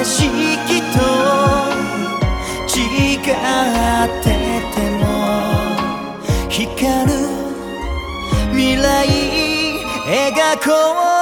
景色とってても光る未来描こう。